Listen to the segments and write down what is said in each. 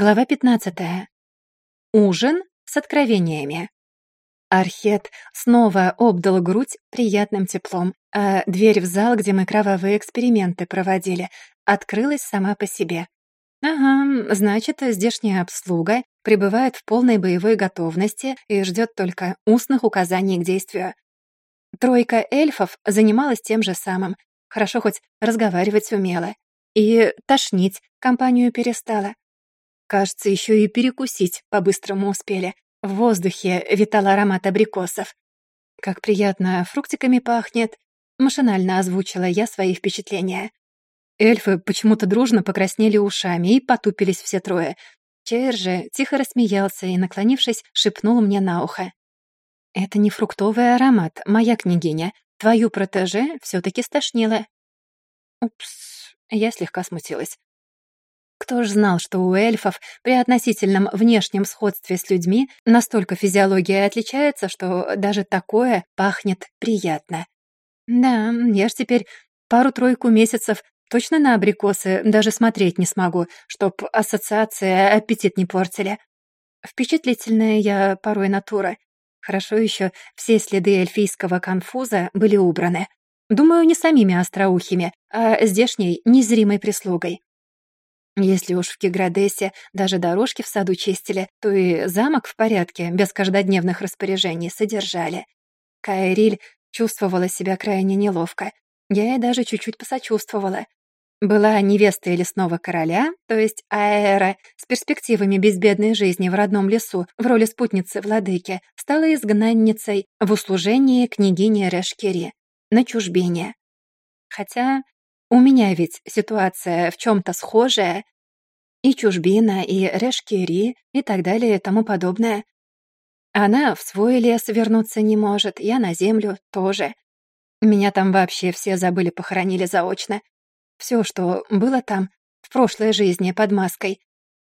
Глава 15. Ужин с откровениями. Архет снова обдал грудь приятным теплом, а дверь в зал, где мы кровавые эксперименты проводили, открылась сама по себе. Ага, значит, здешняя обслуга пребывает в полной боевой готовности и ждет только устных указаний к действию. Тройка эльфов занималась тем же самым. Хорошо хоть разговаривать умела. И тошнить компанию перестала. Кажется, еще и перекусить по-быстрому успели. В воздухе витал аромат абрикосов. «Как приятно, фруктиками пахнет», — машинально озвучила я свои впечатления. Эльфы почему-то дружно покраснели ушами и потупились все трое. Чейр же тихо рассмеялся и, наклонившись, шепнул мне на ухо. «Это не фруктовый аромат, моя княгиня. Твою протеже все таки стошнило». «Упс». Я слегка смутилась. Кто ж знал, что у эльфов при относительном внешнем сходстве с людьми настолько физиология отличается, что даже такое пахнет приятно. Да, я ж теперь пару-тройку месяцев точно на абрикосы даже смотреть не смогу, чтоб ассоциация аппетит не портили. Впечатлительная я порой натура. Хорошо еще все следы эльфийского конфуза были убраны. Думаю, не самими остроухими, а здешней незримой прислугой. Если уж в Киградесе даже дорожки в саду чистили, то и замок в порядке, без каждодневных распоряжений, содержали. Кайриль чувствовала себя крайне неловко. Я ей даже чуть-чуть посочувствовала. Была невестой лесного короля, то есть Аэра, с перспективами безбедной жизни в родном лесу, в роли спутницы владыки, стала изгнанницей в услужении княгини Решкири на чужбине. Хотя у меня ведь ситуация в чем-то схожая. И чужбина, и решкири, и так далее, и тому подобное. Она в свой лес вернуться не может, я на землю тоже. Меня там вообще все забыли, похоронили заочно. Все, что было там, в прошлой жизни, под маской,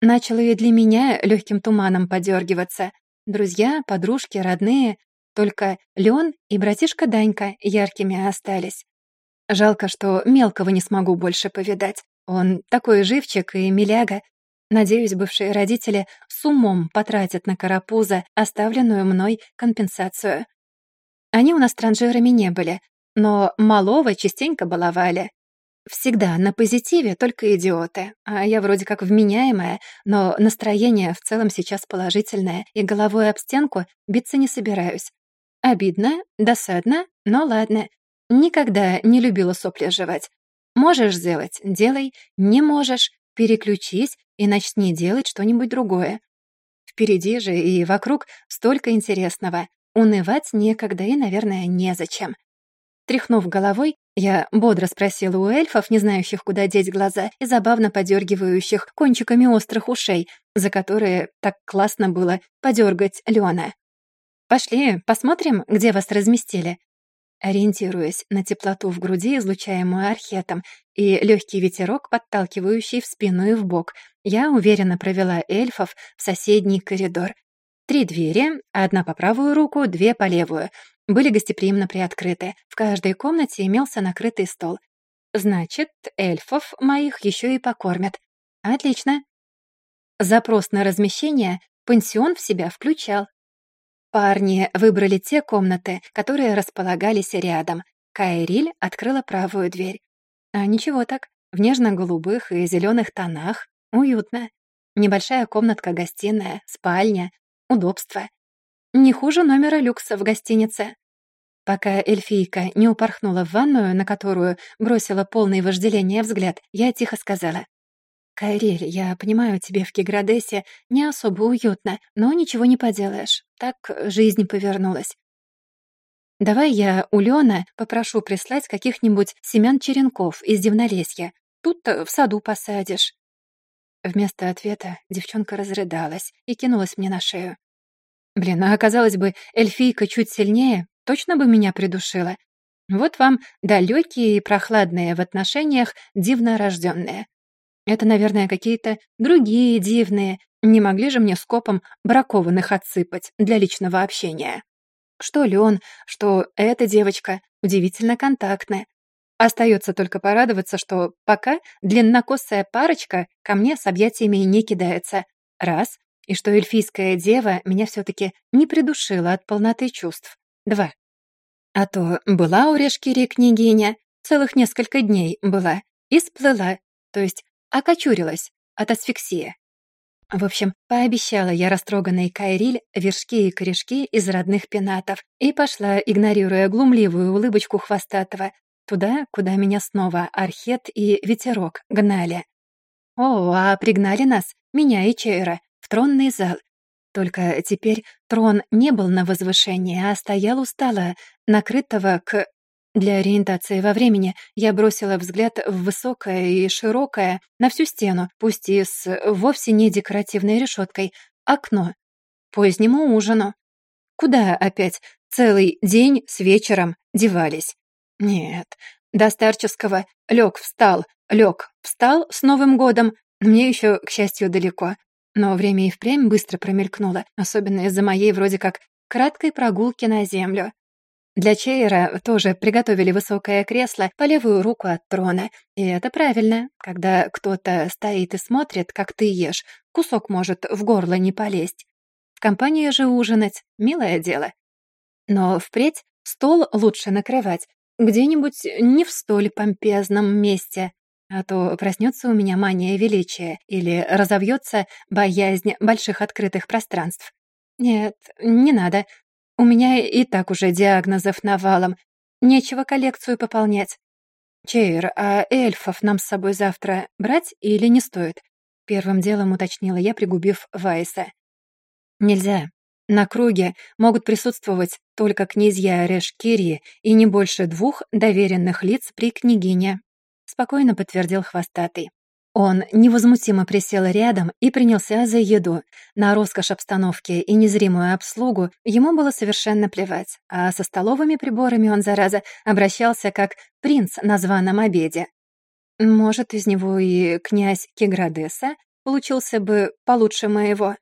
начало и для меня легким туманом подергиваться. Друзья, подружки, родные, только Лен и братишка Данька яркими остались. Жалко, что мелкого не смогу больше повидать. Он такой живчик и миляга. Надеюсь, бывшие родители с умом потратят на карапуза оставленную мной компенсацию. Они у нас транжирами не были, но малого частенько баловали. Всегда на позитиве только идиоты, а я вроде как вменяемая, но настроение в целом сейчас положительное, и головой об стенку биться не собираюсь. Обидно, досадно, но ладно, Никогда не любила сопли жевать. Можешь сделать — делай, не можешь — переключись и начни делать что-нибудь другое. Впереди же и вокруг столько интересного. Унывать некогда и, наверное, незачем. Тряхнув головой, я бодро спросила у эльфов, не знающих, куда деть глаза, и забавно подергивающих кончиками острых ушей, за которые так классно было подергать Леона. «Пошли, посмотрим, где вас разместили ориентируясь на теплоту в груди, излучаемую архетом, и легкий ветерок, подталкивающий в спину и в бок. Я уверенно провела эльфов в соседний коридор. Три двери, одна по правую руку, две по левую, были гостеприимно приоткрыты. В каждой комнате имелся накрытый стол. Значит, эльфов моих еще и покормят. Отлично. Запрос на размещение пансион в себя включал. Парни выбрали те комнаты, которые располагались рядом. Кайриль открыла правую дверь. А ничего так, в нежно-голубых и зеленых тонах. Уютно. Небольшая комнатка-гостиная, спальня, удобство. Не хуже номера люкса в гостинице. Пока эльфийка не упорхнула в ванную, на которую бросила полное вожделение взгляд, я тихо сказала. «Кайриль, я понимаю, тебе в Киградесе не особо уютно, но ничего не поделаешь. Так э, жизнь повернулась. Давай я у Лёна попрошу прислать каких-нибудь семян черенков из Дивнолесья. Тут-то э, в саду посадишь». Вместо ответа девчонка разрыдалась и кинулась мне на шею. «Блин, ну, а оказалось бы, эльфийка чуть сильнее, точно бы меня придушила. Вот вам далекие и прохладные в отношениях дивнорождённые». Это, наверное, какие-то другие дивные. Не могли же мне скопом бракованных отсыпать для личного общения. Что Лен, что эта девочка удивительно контактная? Остается только порадоваться, что пока длиннокосая парочка ко мне с объятиями не кидается. Раз. И что эльфийская дева меня все-таки не придушила от полноты чувств. Два. А то была у Решкири княгиня, целых несколько дней была, и сплыла, то есть окочурилась от асфиксии. В общем, пообещала я растроганной Кайриль вершки и корешки из родных пенатов и пошла, игнорируя глумливую улыбочку хвостатого, туда, куда меня снова архет и ветерок гнали. О, а пригнали нас, меня и Чейра, в тронный зал. Только теперь трон не был на возвышении, а стоял у устало, накрытого к для ориентации во времени я бросила взгляд в высокое и широкое, на всю стену, пусть и с вовсе не декоративной решеткой, окно. Позднему ужину. Куда опять? Целый день с вечером девались. Нет, до старческого лег встал, лег встал с Новым годом. Мне еще, к счастью, далеко. Но время и впрямь быстро промелькнуло, особенно из-за моей вроде как краткой прогулки на землю. Для Чейра тоже приготовили высокое кресло по левую руку от трона. И это правильно. Когда кто-то стоит и смотрит, как ты ешь, кусок может в горло не полезть. В компании же ужинать — милое дело. Но впредь стол лучше накрывать. Где-нибудь не в столь помпезном месте. А то проснется у меня мания величия или разовьется боязнь больших открытых пространств. Нет, не надо. У меня и так уже диагнозов навалом. Нечего коллекцию пополнять. Чейр, а эльфов нам с собой завтра брать или не стоит? Первым делом уточнила я, пригубив Вайса. Нельзя. На круге могут присутствовать только князья Решкири и не больше двух доверенных лиц при княгине. Спокойно подтвердил хвостатый. Он невозмутимо присел рядом и принялся за еду. На роскошь обстановки и незримую обслугу ему было совершенно плевать, а со столовыми приборами он, зараза, обращался как принц на званом обеде. Может, из него и князь Киградеса получился бы получше моего.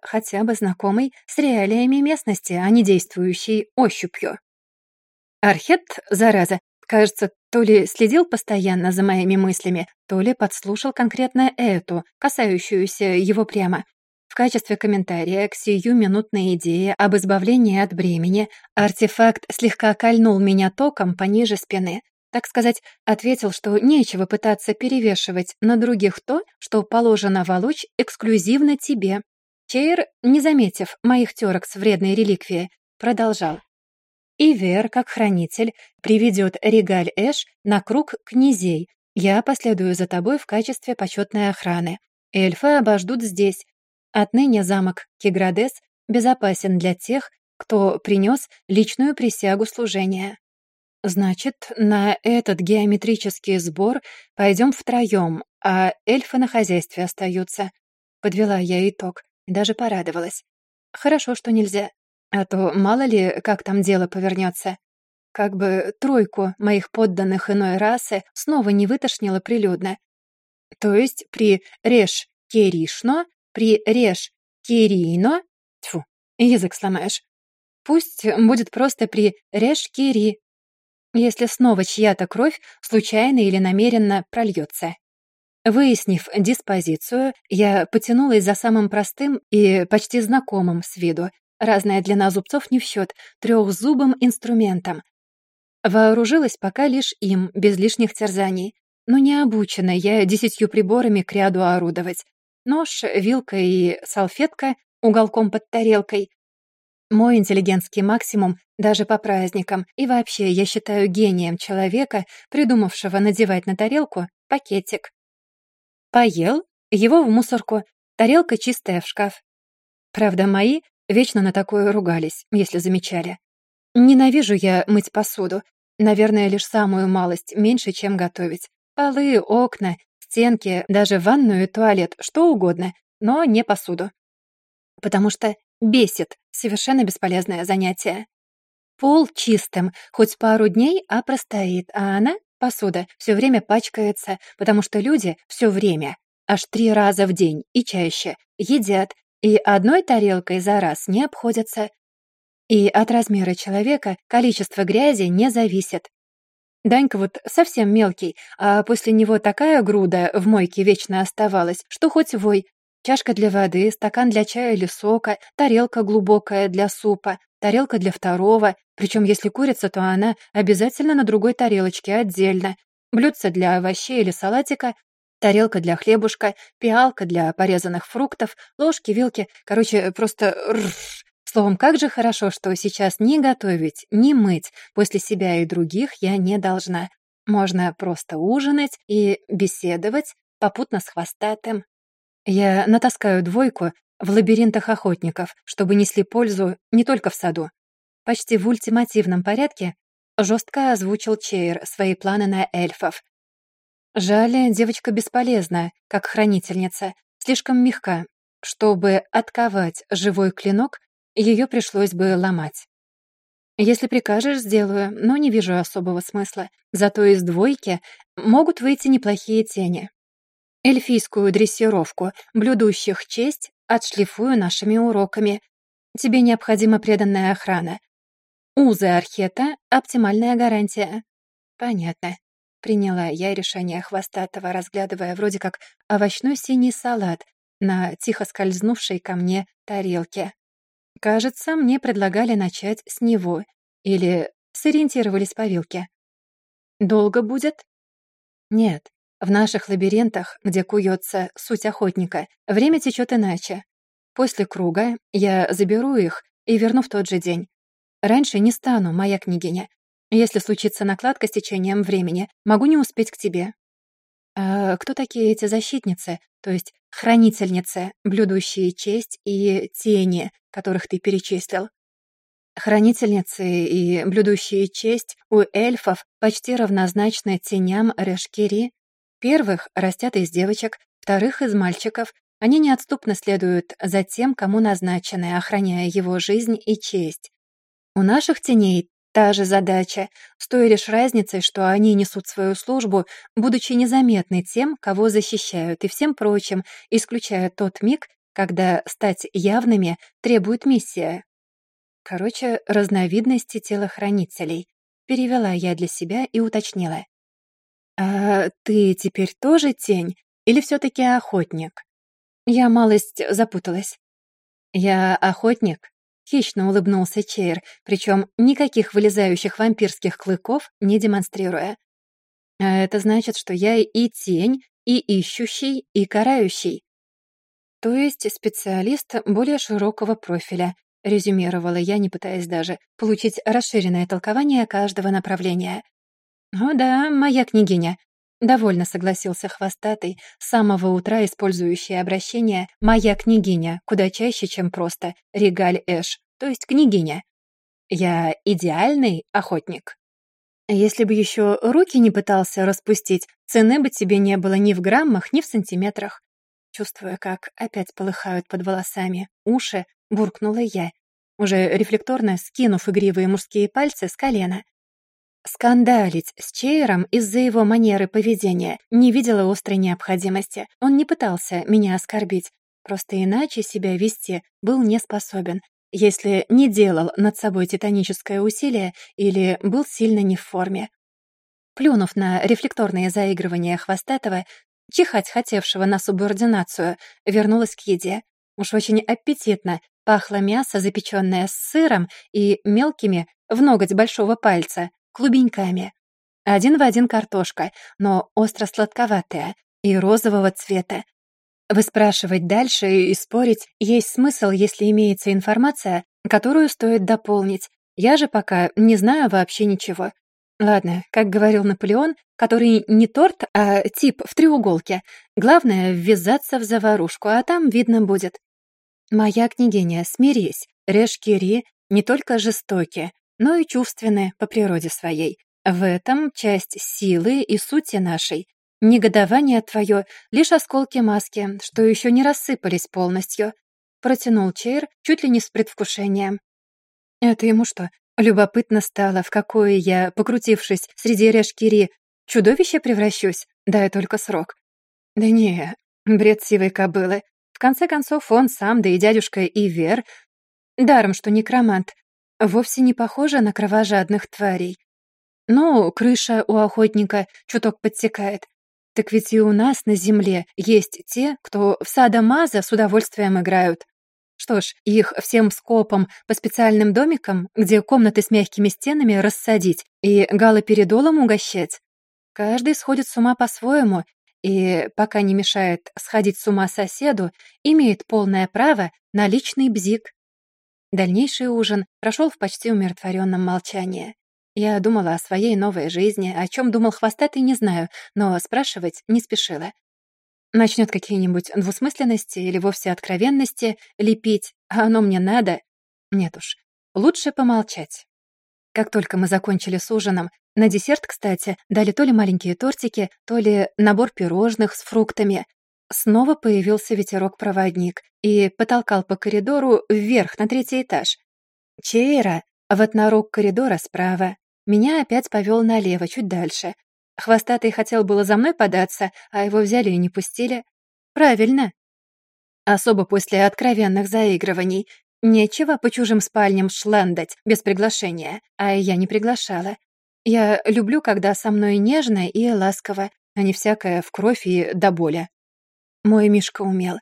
Хотя бы знакомый с реалиями местности, а не действующий ощупью. Архет, зараза, кажется, то ли следил постоянно за моими мыслями, то ли подслушал конкретно эту, касающуюся его прямо. В качестве комментария к сиюминутной идее об избавлении от бремени артефакт слегка кольнул меня током пониже спины. Так сказать, ответил, что нечего пытаться перевешивать на других то, что положено волочь эксклюзивно тебе. Чейр, не заметив моих терок с вредной реликвией, продолжал и Вер, как хранитель, приведет Регаль Эш на круг князей. Я последую за тобой в качестве почетной охраны. Эльфы обождут здесь. Отныне замок Киградес безопасен для тех, кто принес личную присягу служения. Значит, на этот геометрический сбор пойдем втроем, а эльфы на хозяйстве остаются. Подвела я итог, и даже порадовалась. Хорошо, что нельзя а то мало ли, как там дело повернется. Как бы тройку моих подданных иной расы снова не вытошнило прилюдно. То есть при «реш керишно», при «реш керино» Тьфу, язык сломаешь. Пусть будет просто при «реш кери», если снова чья-то кровь случайно или намеренно прольется. Выяснив диспозицию, я потянулась за самым простым и почти знакомым с виду Разная длина зубцов не в счет, трехзубым инструментом. Вооружилась пока лишь им, без лишних терзаний. Но не обучена я десятью приборами к ряду орудовать. Нож, вилка и салфетка уголком под тарелкой. Мой интеллигентский максимум даже по праздникам. И вообще, я считаю гением человека, придумавшего надевать на тарелку пакетик. Поел, его в мусорку, тарелка чистая в шкаф. Правда, мои Вечно на такое ругались, если замечали. Ненавижу я мыть посуду. Наверное, лишь самую малость, меньше, чем готовить. Полы, окна, стенки, даже ванную туалет, что угодно, но не посуду. Потому что бесит, совершенно бесполезное занятие. Пол чистым, хоть пару дней, а простоит, а она, посуда, все время пачкается, потому что люди все время, аж три раза в день и чаще, едят, и одной тарелкой за раз не обходятся, и от размера человека количество грязи не зависит. Данька вот совсем мелкий, а после него такая груда в мойке вечно оставалась, что хоть вой. Чашка для воды, стакан для чая или сока, тарелка глубокая для супа, тарелка для второго, причем если курица, то она обязательно на другой тарелочке отдельно, блюдце для овощей или салатика, Тарелка для хлебушка, пиалка для порезанных фруктов, ложки, вилки. Короче, э, просто... Рррр. Словом, как же хорошо, что сейчас ни готовить, ни мыть после себя и других я не должна. Можно просто ужинать и беседовать, попутно с хвостатым. Я натаскаю двойку в лабиринтах охотников, чтобы несли пользу не только в саду. Почти в ультимативном порядке жестко озвучил Чейр свои планы на эльфов, Жаль, девочка бесполезна, как хранительница, слишком мягка. Чтобы отковать живой клинок, ее пришлось бы ломать. Если прикажешь, сделаю, но не вижу особого смысла. Зато из двойки могут выйти неплохие тени. Эльфийскую дрессировку, блюдущих честь, отшлифую нашими уроками. Тебе необходима преданная охрана. Узы Архета — оптимальная гарантия. Понятно. Приняла я решение Хвостатого, разглядывая вроде как овощной синий салат на тихо скользнувшей ко мне тарелке. Кажется, мне предлагали начать с него или сориентировались по вилке. «Долго будет?» «Нет. В наших лабиринтах, где куется суть охотника, время течет иначе. После круга я заберу их и верну в тот же день. Раньше не стану, моя княгиня. Если случится накладка с течением времени, могу не успеть к тебе». «А кто такие эти защитницы, то есть хранительницы, блюдущие честь и тени, которых ты перечислил?» Хранительницы и блюдущие честь у эльфов почти равнозначны теням решкири. Первых растят из девочек, вторых — из мальчиков. Они неотступно следуют за тем, кому назначены, охраняя его жизнь и честь. У наших теней Та же задача, с той лишь разницей, что они несут свою службу, будучи незаметны тем, кого защищают, и всем прочим, исключая тот миг, когда стать явными требует миссия. Короче, разновидности телохранителей. Перевела я для себя и уточнила. «А ты теперь тоже тень или все-таки охотник?» Я малость запуталась. «Я охотник», Хищно улыбнулся Чейр, причем никаких вылезающих вампирских клыков не демонстрируя. «А это значит, что я и тень, и ищущий, и карающий». «То есть специалист более широкого профиля», — резюмировала я, не пытаясь даже получить расширенное толкование каждого направления. «О да, моя княгиня, Довольно согласился хвостатый, с самого утра использующий обращение «моя княгиня», куда чаще, чем просто «регаль эш», то есть «княгиня». «Я идеальный охотник». Если бы еще руки не пытался распустить, цены бы тебе не было ни в граммах, ни в сантиметрах. Чувствуя, как опять полыхают под волосами уши, буркнула я, уже рефлекторно скинув игривые мужские пальцы с колена. Скандалить с Чейром из-за его манеры поведения не видела острой необходимости. Он не пытался меня оскорбить, просто иначе себя вести был не способен, если не делал над собой титаническое усилие или был сильно не в форме. Плюнув на рефлекторные заигрывания Хвостатого, чихать хотевшего на субординацию, вернулась к еде. Уж очень аппетитно пахло мясо, запечённое с сыром и мелкими в ноготь большого пальца клубеньками. Один в один картошка, но остро-сладковатая и розового цвета. Выспрашивать дальше и спорить есть смысл, если имеется информация, которую стоит дополнить. Я же пока не знаю вообще ничего. Ладно, как говорил Наполеон, который не торт, а тип в треуголке. Главное — ввязаться в заварушку, а там видно будет. «Моя княгиня, смирись. Решкири не только жестоки, но и чувственное по природе своей. В этом часть силы и сути нашей. Негодование твое — лишь осколки маски, что еще не рассыпались полностью. Протянул Чейр чуть ли не с предвкушением. Это ему что, любопытно стало, в какое я, покрутившись среди решкири, чудовище превращусь, дай только срок. Да не, бред сивой кобылы. В конце концов, он сам, да и дядюшка и Вер. Даром, что некромант, вовсе не похожа на кровожадных тварей. Ну, крыша у охотника чуток подсекает. Так ведь и у нас на земле есть те, кто в садомаза с удовольствием играют. Что ж, их всем скопом по специальным домикам, где комнаты с мягкими стенами, рассадить и галоперидолом угощать. Каждый сходит с ума по-своему, и, пока не мешает сходить с ума соседу, имеет полное право на личный бзик. Дальнейший ужин прошел в почти умиротворенном молчании. Я думала о своей новой жизни, о чем думал хвостатый, не знаю, но спрашивать не спешила. Начнет какие-нибудь двусмысленности или вовсе откровенности лепить, а оно мне надо? Нет уж, лучше помолчать. Как только мы закончили с ужином, на десерт, кстати, дали то ли маленькие тортики, то ли набор пирожных с фруктами. Снова появился ветерок-проводник и потолкал по коридору вверх на третий этаж. Чейра в однорог коридора справа. Меня опять повел налево, чуть дальше. Хвостатый хотел было за мной податься, а его взяли и не пустили. Правильно. Особо после откровенных заигрываний. Нечего по чужим спальням шлендать без приглашения, а я не приглашала. Я люблю, когда со мной нежно и ласково, а не всякое в кровь и до боли. Мой Мишка умел.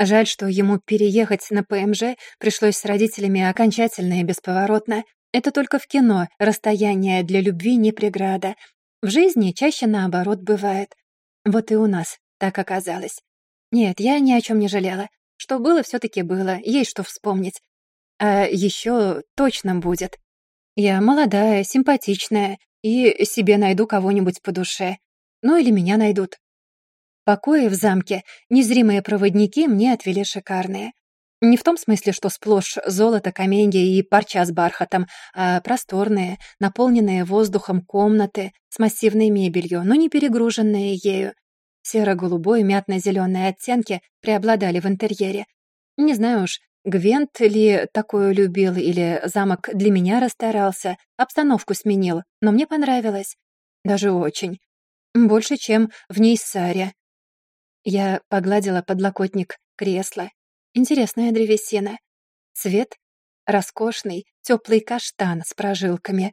Жаль, что ему переехать на ПМЖ пришлось с родителями окончательно и бесповоротно. Это только в кино расстояние для любви не преграда. В жизни чаще наоборот бывает. Вот и у нас так оказалось. Нет, я ни о чем не жалела. Что было, все таки было, есть что вспомнить. А еще точно будет. Я молодая, симпатичная, и себе найду кого-нибудь по душе. Ну или меня найдут. Покои в замке незримые проводники мне отвели шикарные. Не в том смысле, что сплошь золото, каменья и парча с бархатом, а просторные, наполненные воздухом комнаты с массивной мебелью, но не перегруженные ею. Серо-голубой, мятно-зеленые оттенки преобладали в интерьере. Не знаю уж, Гвент ли такое любил или замок для меня расстарался, обстановку сменил, но мне понравилось. Даже очень. Больше, чем в Нейсаре, я погладила подлокотник кресла. Интересная древесина. Цвет — роскошный, теплый каштан с прожилками.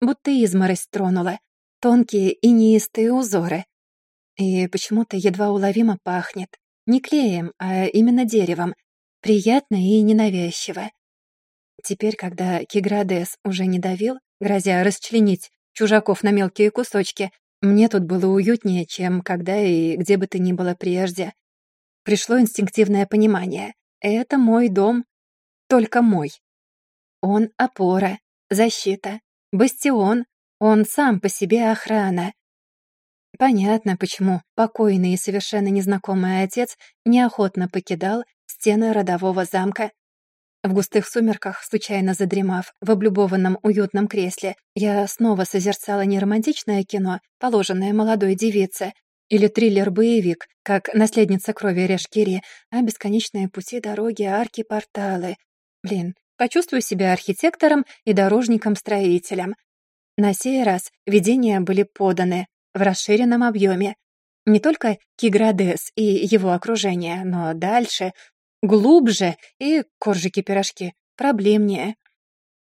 Будто изморозь тронула. Тонкие и неистые узоры. И почему-то едва уловимо пахнет. Не клеем, а именно деревом. Приятно и ненавязчиво. Теперь, когда Киградес уже не давил, грозя расчленить чужаков на мелкие кусочки, мне тут было уютнее, чем когда и где бы то ни было прежде. Пришло инстинктивное понимание. Это мой дом, только мой. Он — опора, защита, бастион, он сам по себе охрана. Понятно, почему покойный и совершенно незнакомый отец неохотно покидал стены родового замка. В густых сумерках, случайно задремав в облюбованном уютном кресле, я снова созерцала не романтичное кино, положенное молодой девице, или триллер-боевик, как «Наследница крови Решкири», а бесконечные пути, дороги, арки, порталы. Блин, почувствую себя архитектором и дорожником-строителем. На сей раз видения были поданы в расширенном объеме. Не только Киградес и его окружение, но дальше глубже и коржики-пирожки проблемнее.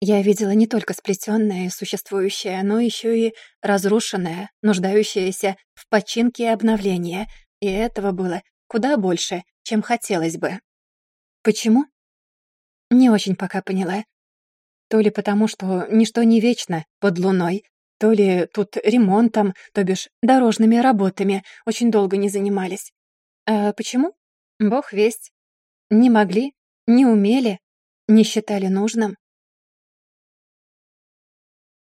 Я видела не только сплетённое и существующее, но ещё и разрушенное, нуждающееся в починке и обновлении, и этого было куда больше, чем хотелось бы. Почему? Не очень пока поняла. То ли потому, что ничто не вечно под луной, то ли тут ремонтом, то бишь дорожными работами очень долго не занимались. А почему? Бог весть. Не могли, не умели, не считали нужным.